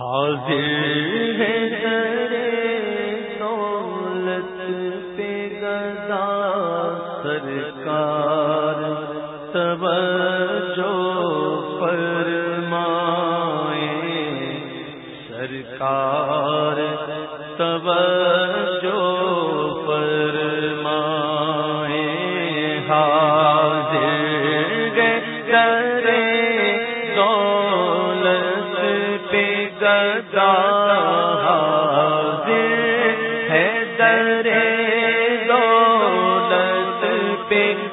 حاضر ہے دولت پہ سرکار توجہ فرمائے۔ سرکار توجہ فرمائے۔ حاضر ہے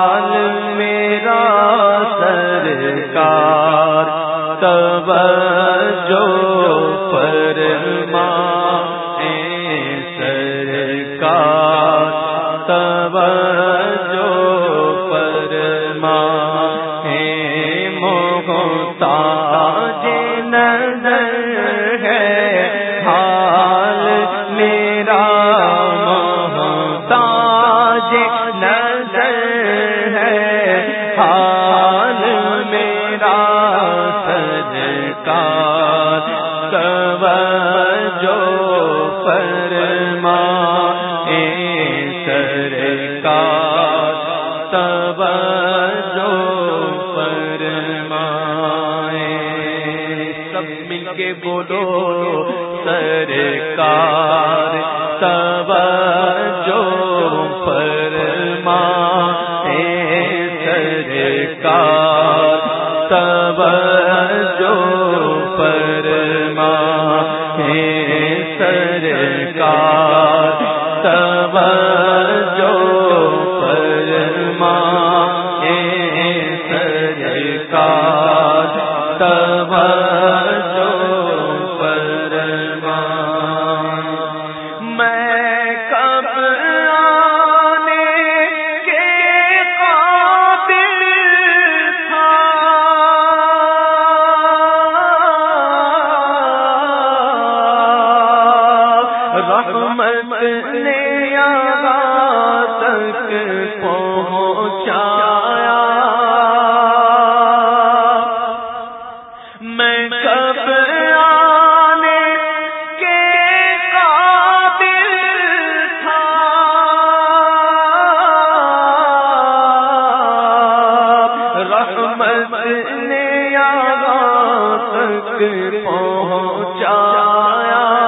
خیال میرا سرکار تب جو فرما سرکار تب جو فرما اے سرکار تب جو فرما سب مل کے بولو، سرکار تب جو فرما اے سرکار تب جو فرما رحمت نے تک پہنچایا۔ میں کب آنے کے قابل تھا؟ رحمت نے تک پہنچایا۔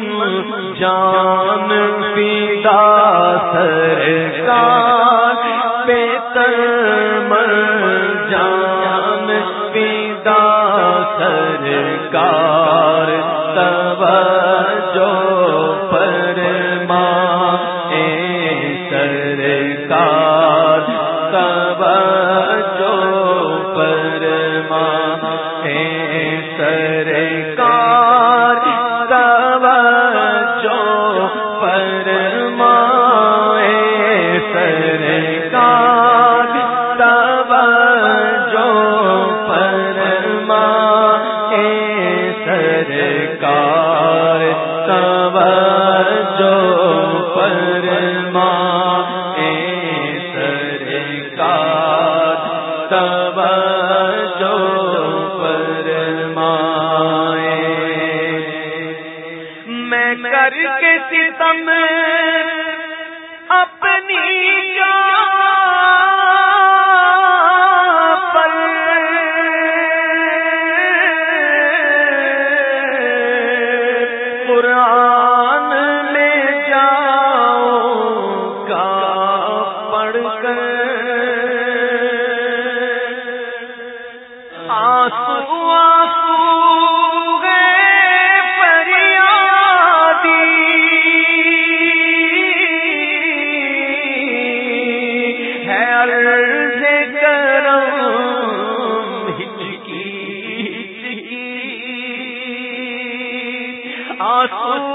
من جان پیتا سرکار، پیتر من جان پیتا سرکار تب جو پر ماں سرکار تب جو پر ماں سر میں کر کے ستم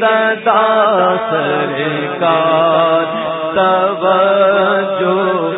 سدا سرکار تب جو